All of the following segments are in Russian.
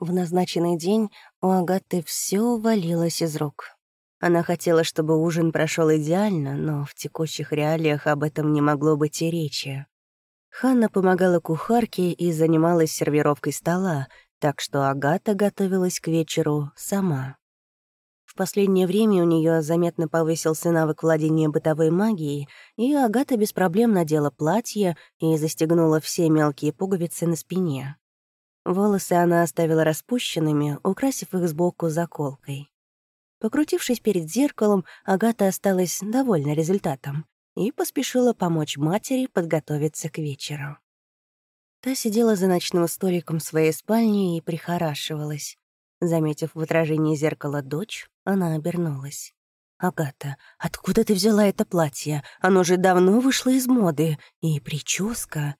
В назначенный день у Агаты все валилось из рук. Она хотела, чтобы ужин прошел идеально, но в текущих реалиях об этом не могло быть и речи. Ханна помогала кухарке и занималась сервировкой стола, так что Агата готовилась к вечеру сама. В последнее время у нее заметно повысился навык владения бытовой магией, и Агата без проблем надела платье и застегнула все мелкие пуговицы на спине. Волосы она оставила распущенными, украсив их сбоку заколкой. Покрутившись перед зеркалом, Агата осталась довольна результатом и поспешила помочь матери подготовиться к вечеру. Та сидела за ночным столиком своей спальни и прихорашивалась. Заметив в отражении зеркала дочь, она обернулась. «Агата, откуда ты взяла это платье? Оно же давно вышло из моды. И прическа.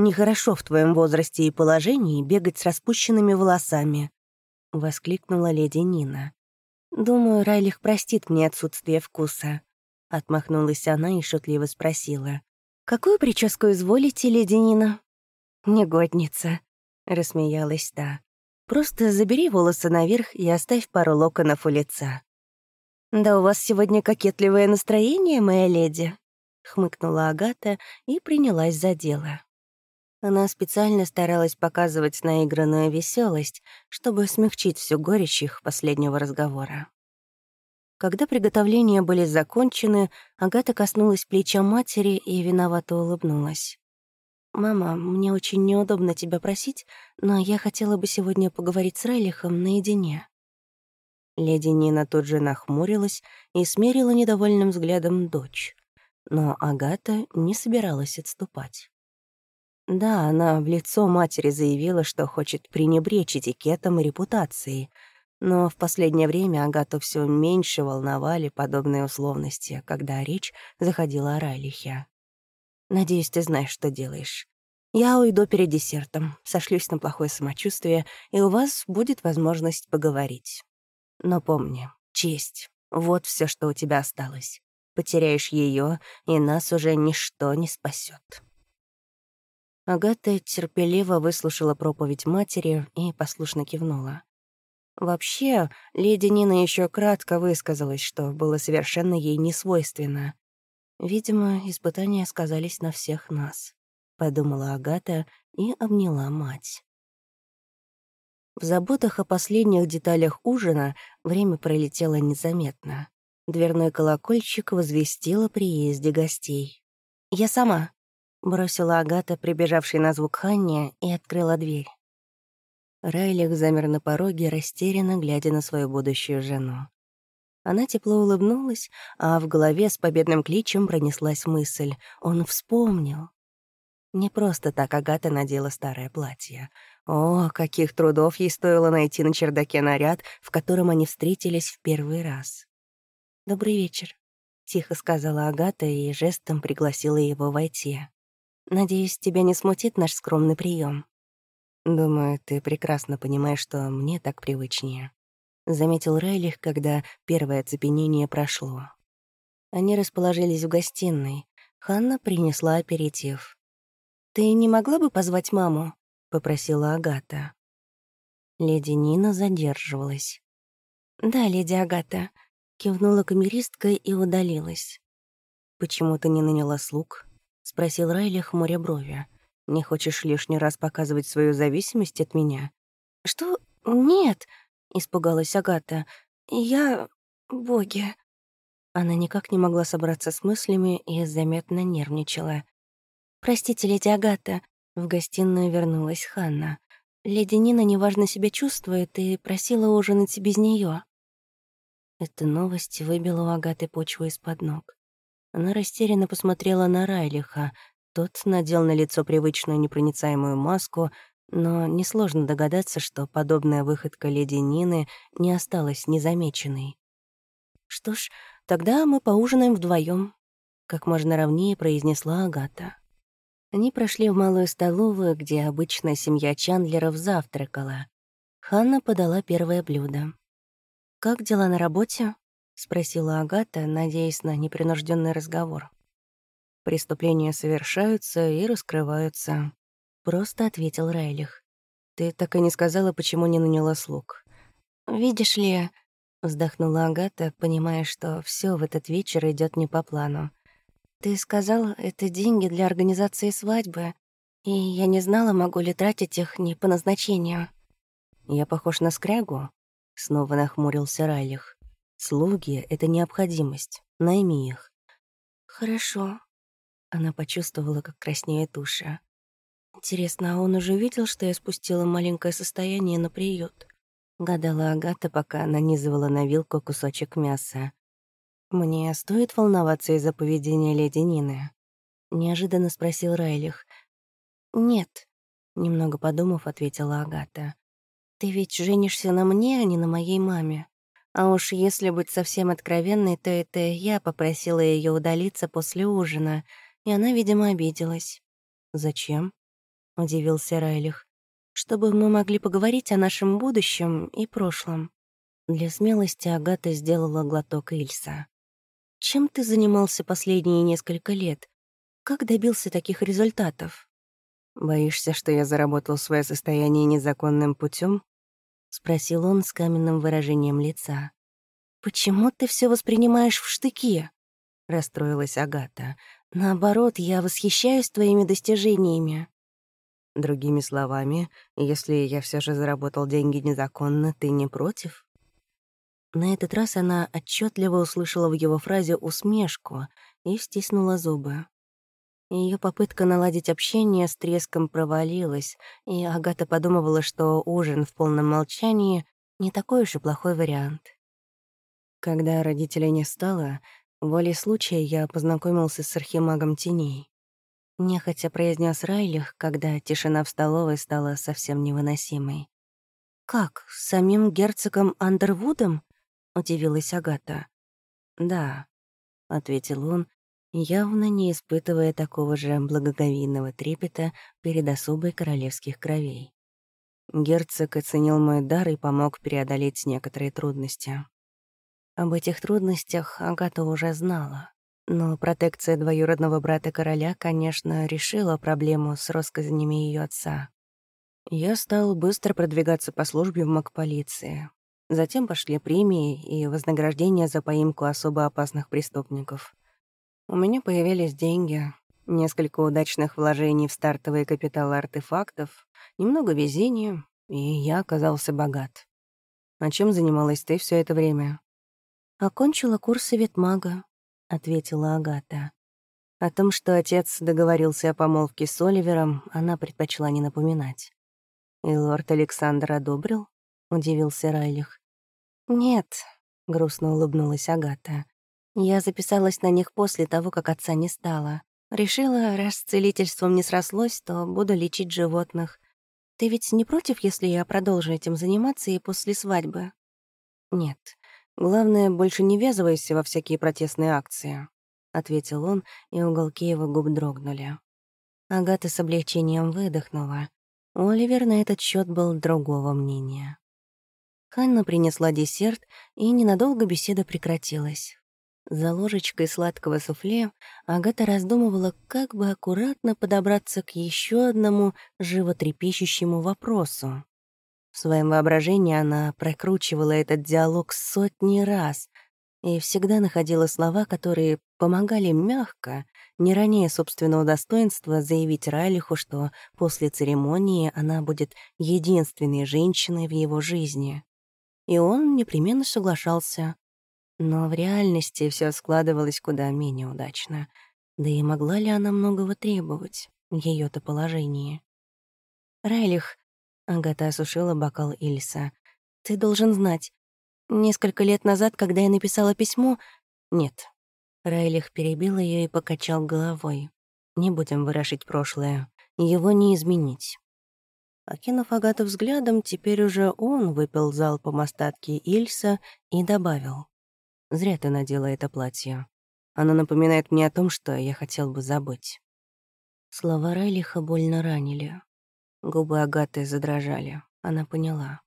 Нехорошо в твоем возрасте и положении бегать с распущенными волосами», — воскликнула леди Нина. «Думаю, Райлих простит мне отсутствие вкуса», — отмахнулась она и шутливо спросила. «Какую прическу изволите, леди Нина?» «Негодница», — рассмеялась та. «Просто забери волосы наверх и оставь пару локонов у лица». «Да у вас сегодня кокетливое настроение, моя леди», — хмыкнула Агата и принялась за дело. Она специально старалась показывать наигранную веселость, чтобы смягчить всю горечь их последнего разговора. Когда приготовления были закончены, Агата коснулась плеча матери и виновато улыбнулась. «Мама, мне очень неудобно тебя просить, но я хотела бы сегодня поговорить с Райлихом наедине». Леди Нина тут же нахмурилась и смерила недовольным взглядом дочь. Но Агата не собиралась отступать. Да, она в лицо матери заявила, что хочет пренебречь этикетом и репутацией, но в последнее время Агату все меньше волновали подобные условности, когда речь заходила о Райлихе. Надеюсь, ты знаешь, что делаешь. Я уйду перед десертом, сошлюсь на плохое самочувствие, и у вас будет возможность поговорить. Но помни, честь — вот все, что у тебя осталось. Потеряешь ее, и нас уже ничто не спасет. Агата терпеливо выслушала проповедь матери и послушно кивнула. Вообще, леди Нина еще кратко высказалась, что было совершенно ей не свойственно. Видимо, испытания сказались на всех нас, подумала Агата и обняла мать. В заботах о последних деталях ужина время пролетело незаметно. Дверной колокольчик возвестил о приезде гостей. «Я сама», — бросила Агата, прибежавшей на звук Ханне, и открыла дверь. Райлих замер на пороге, растерянно глядя на свою будущую жену. Она тепло улыбнулась, а в голове с победным кличем пронеслась мысль. Он вспомнил. Не просто так Агата надела старое платье. О, каких трудов ей стоило найти на чердаке наряд, в котором они встретились в первый раз. «Добрый вечер», — тихо сказала Агата и жестом пригласила его войти. «Надеюсь, тебя не смутит наш скромный прием. «Думаю, ты прекрасно понимаешь, что мне так привычнее», заметил Райлих, когда первое оцепенение прошло. Они расположились в гостиной. Ханна принесла аперитив. «Ты не могла бы позвать маму?» — попросила Агата. Леди Нина задерживалась. «Да, леди Агата», — кивнула камеристка и удалилась. «Почему ты не наняла слуг?» — спросил Райли, хмуря брови. «Не хочешь лишний раз показывать свою зависимость от меня?» «Что? Нет!» — испугалась Агата. «Я... боги...» Она никак не могла собраться с мыслями и заметно нервничала. «Простите, леди Агата», — в гостиную вернулась Ханна. «Леди Нина неважно себя чувствует и просила ужинать без нее. Эта новость выбила у Агаты почву из-под ног. Она растерянно посмотрела на Райлиха. Тот надел на лицо привычную непроницаемую маску, но несложно догадаться, что подобная выходка леди Нины не осталась незамеченной. «Что ж, тогда мы поужинаем вдвоем, как можно ровнее произнесла Агата. Они прошли в малую столовую, где обычно семья Чандлеров завтракала. Ханна подала первое блюдо. «Как дела на работе?» — спросила Агата, надеясь на непринужденный разговор. «Преступления совершаются и раскрываются», — просто ответил Райлих. Ты так и не сказала, почему не наняла слуг. Видишь ли, вздохнула Агата, понимая, что все в этот вечер идет не по плану. Ты сказал, это деньги для организации свадьбы, и я не знала, могу ли тратить их не по назначению. Я похож на скрягу? Снова нахмурился Райлих. Слуги — это необходимость. Найми их. Хорошо. Она почувствовала, как краснеет уши. Интересно, а он уже видел, что я спустила маленькое состояние на приют? Гадала Агата, пока нанизывала на вилку кусочек мяса. «Мне стоит волноваться из-за поведения леди Нины?» Неожиданно спросил Райлих. «Нет», — немного подумав, ответила Агата. «Ты ведь женишься на мне, а не на моей маме. А уж если быть совсем откровенной, то это я попросила ее удалиться после ужина, и она, видимо, обиделась». «Зачем?» — удивился Райлих. «Чтобы мы могли поговорить о нашем будущем и прошлом». Для смелости Агата сделала глоток Ильса. «Чем ты занимался последние несколько лет? Как добился таких результатов?» «Боишься, что я заработал свое состояние незаконным путем? Спросил он с каменным выражением лица. «Почему ты все воспринимаешь в штыки?» — расстроилась Агата. «Наоборот, я восхищаюсь твоими достижениями». Другими словами, если я все же заработал деньги незаконно, ты не против? На этот раз она отчетливо услышала в его фразе усмешку и стиснула зубы. Ее попытка наладить общение с треском провалилась, и Агата подумывала, что ужин в полном молчании — не такой уж и плохой вариант. Когда родителей не стало, волей случая я познакомился с архимагом теней. Нехотя произнес Райлих, когда тишина в столовой стала совсем невыносимой. «Как, с самим герцогом Андервудом?» — удивилась Агата. «Да», — ответил он, явно не испытывая такого же благоговейного трепета перед особой королевских кровей. Герцог оценил мой дар и помог преодолеть некоторые трудности. Об этих трудностях Агата уже знала. Но протекция двоюродного брата короля, конечно, решила проблему с россказнями ее отца. Я стал быстро продвигаться по службе в МакПолиции. Затем пошли премии и вознаграждения за поимку особо опасных преступников. У меня появились деньги, несколько удачных вложений в стартовые капиталы артефактов, немного везения, и я оказался богат. А чем занималась ты все это время? Окончила курсы ветмага, ответила Агата. О том, что отец договорился о помолвке с Оливером, она предпочла не напоминать. «И лорд Александр одобрил?» — удивился Райлих. «Нет», — грустно улыбнулась Агата. «Я записалась на них после того, как отца не стало. Решила, раз с целительством не срослось, то буду лечить животных. Ты ведь не против, если я продолжу этим заниматься и после свадьбы?» «Нет. Главное, больше не ввязывайся во всякие протестные акции», — ответил он, и уголки его губ дрогнули. Агата с облегчением выдохнула. Оливер на этот счет был другого мнения. Ханна принесла десерт, и ненадолго беседа прекратилась. За ложечкой сладкого суфле Агата раздумывала, как бы аккуратно подобраться к еще одному животрепещущему вопросу. В своем воображении она прокручивала этот диалог сотни раз и всегда находила слова, которые помогали мягко, не ранее собственного достоинства, заявить Райлиху, что после церемонии она будет единственной женщиной в его жизни. И он непременно соглашался. Но в реальности все складывалось куда менее удачно. Да и могла ли она многого требовать в её-то положении? «Райлих, Агата осушила бокал Ильса. «Ты должен знать. Несколько лет назад, когда я написала письмо...» «Нет». Райлих перебил ее и покачал головой. «Не будем выражить прошлое. Его не изменить». Окинув Агату взглядом, теперь уже он выпил залпом остатки Ильса и добавил. «Зря ты надела это платье. Оно напоминает мне о том, что я хотел бы забыть». Слова Райлиха больно ранили. Губы Агаты задрожали. Она поняла.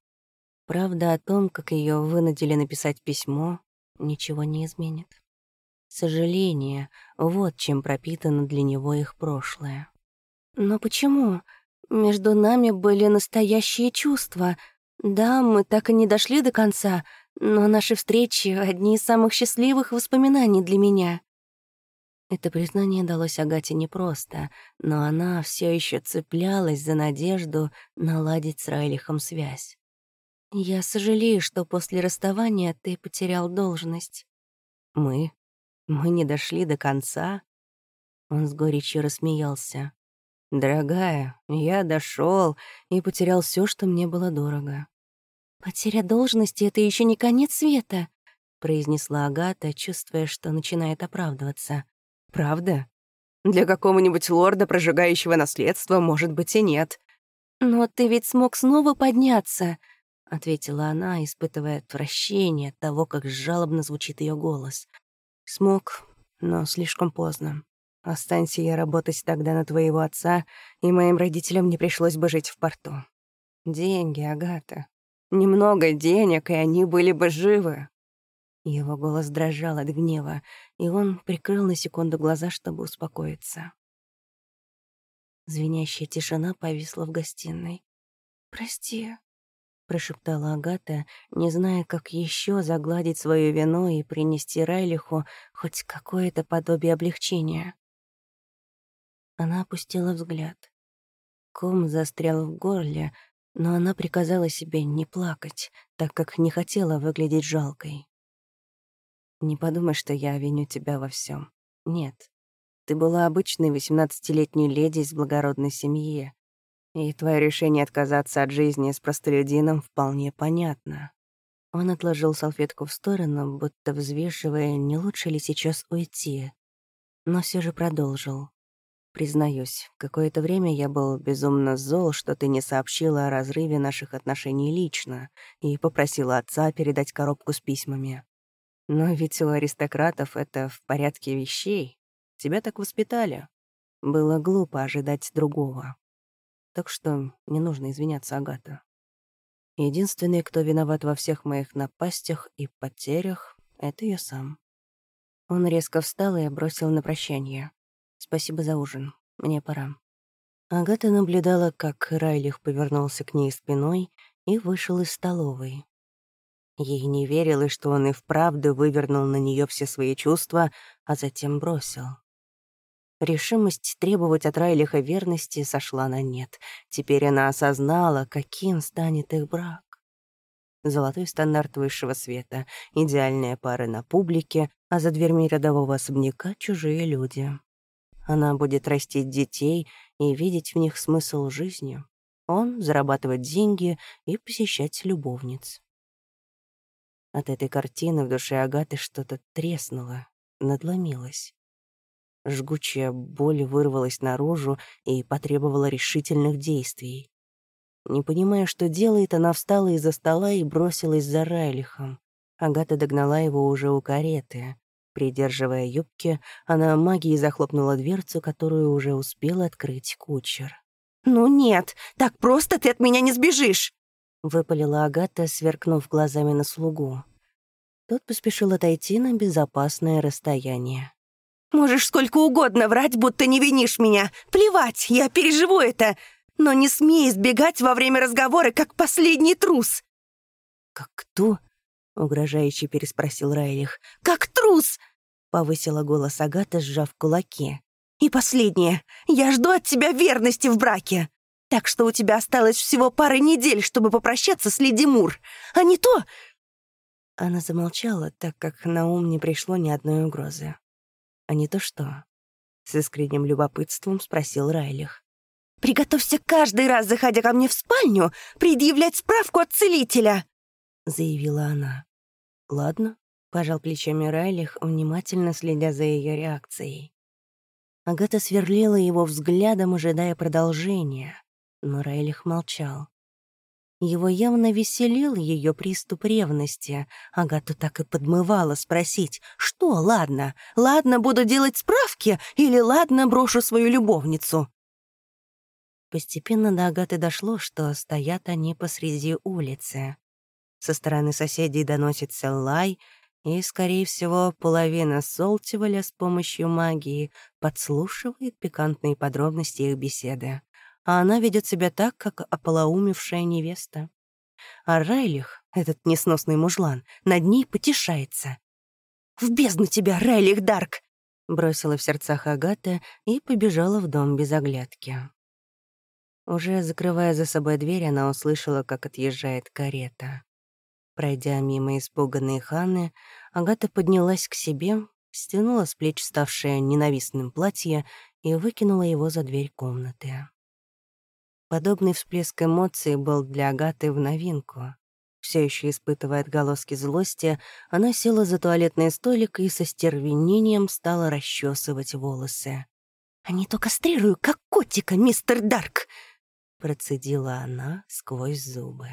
Правда о том, как ее вынудили написать письмо, ничего не изменит. Сожаление — вот чем пропитано для него их прошлое. «Но почему? Между нами были настоящие чувства. Да, мы так и не дошли до конца, но наши встречи — одни из самых счастливых воспоминаний для меня». Это признание далось Агате непросто, но она все еще цеплялась за надежду наладить с Райлихом связь. «Я сожалею, что после расставания ты потерял должность». «Мы? Мы не дошли до конца?» Он с горечью рассмеялся. «Дорогая, я дошел и потерял все, что мне было дорого». «Потеря должности — это еще не конец света», — произнесла Агата, чувствуя, что начинает оправдываться. «Правда? Для какого-нибудь лорда, прожигающего наследство, может быть, и нет». «Но ты ведь смог снова подняться», — ответила она, испытывая отвращение от того, как жалобно звучит ее голос. «Смог, но слишком поздно. Останься я работать тогда на твоего отца, и моим родителям не пришлось бы жить в порту. Деньги, Агата. Немного денег, и они были бы живы. Его голос дрожал от гнева, и он прикрыл на секунду глаза, чтобы успокоиться. Звенящая тишина повисла в гостиной. «Прости», — прошептала Агата, не зная, как еще загладить свою вину и принести Райлиху хоть какое-то подобие облегчения. Она опустила взгляд. Ком застрял в горле, но она приказала себе не плакать, так как не хотела выглядеть жалкой. «Не подумай, что я виню тебя во всем. Нет. Ты была обычной восемнадцатилетней леди из благородной семьи, и твое решение отказаться от жизни с простолюдином вполне понятно». Он отложил салфетку в сторону, будто взвешивая, не лучше ли сейчас уйти, но все же продолжил. Признаюсь, какое-то время я был безумно зол, что ты не сообщила о разрыве наших отношений лично и попросила отца передать коробку с письмами. Но ведь у аристократов это в порядке вещей. Тебя так воспитали. Было глупо ожидать другого. Так что не нужно извиняться, Агата. Единственный, кто виноват во всех моих напастях и потерях, — это я сам. Он резко встал и бросил на прощание. Спасибо за ужин. Мне пора». Агата наблюдала, как Райлих повернулся к ней спиной и вышел из столовой. Ей не верилось, что он и вправду вывернул на нее все свои чувства, а затем бросил. Решимость требовать от Райлиха верности сошла на нет. Теперь она осознала, каким станет их брак. Золотой стандарт высшего света, идеальная пара на публике, а за дверьми рядового особняка чужие люди. Она будет растить детей и видеть в них смысл жизни. Он — зарабатывать деньги и посещать любовниц. От этой картины в душе Агаты что-то треснуло, надломилось. Жгучая боль вырвалась наружу и потребовала решительных действий. Не понимая, что делает, она встала из-за стола и бросилась за Райлихом. Агата догнала его уже у кареты. Придерживая юбки, она магией захлопнула дверцу, которую уже успел открыть кучер. «Ну нет, так просто ты от меня не сбежишь!» — выпалила Агата, сверкнув глазами на слугу. Тот поспешил отойти на безопасное расстояние. «Можешь сколько угодно врать, будто не винишь меня. Плевать, я переживу это. Но не смей избегать во время разговора, как последний трус». «Как кто?» — угрожающе переспросил Райлих. «Как трус!» — повысила голос Агата, сжав кулаки. «И последнее. Я жду от тебя верности в браке. Так что у тебя осталось всего пара недель, чтобы попрощаться с Леди Мур. А не то...» Она замолчала, так как на ум не пришло ни одной угрозы. «А не то что?» — с искренним любопытством спросил Райлих. «Приготовься каждый раз, заходя ко мне в спальню, предъявлять справку от целителя!» — заявила она. «Ладно», — пожал плечами Райлих, внимательно следя за ее реакцией. Агата сверлила его взглядом, ожидая продолжения, но Райлих молчал. Его явно веселил ее приступ ревности. Агату так и подмывала спросить, что «ладно? Ладно, буду делать справки или ладно, брошу свою любовницу?» Постепенно до Агаты дошло, что стоят они посреди улицы. Со стороны соседей доносится лай, и, скорее всего, половина Солтиваля с помощью магии подслушивает пикантные подробности их беседы. а она ведет себя так, как ополоумевшая невеста. А Райлих, этот несносный мужлан, над ней потешается. «В бездну тебя, Райлих Дарк!» бросила в сердцах Агата и побежала в дом без оглядки. Уже закрывая за собой дверь, она услышала, как отъезжает карета. Пройдя мимо испуганной Ханны, Агата поднялась к себе, стянула с плеч ставшее ненавистным платье и выкинула его за дверь комнаты. Подобный всплеск эмоций был для Агаты в новинку. Все еще испытывая отголоски злости, она села за туалетный столик и со стервенением стала расчесывать волосы. «А не то кастрирую, как котика, мистер Дарк!» Процедила она сквозь зубы.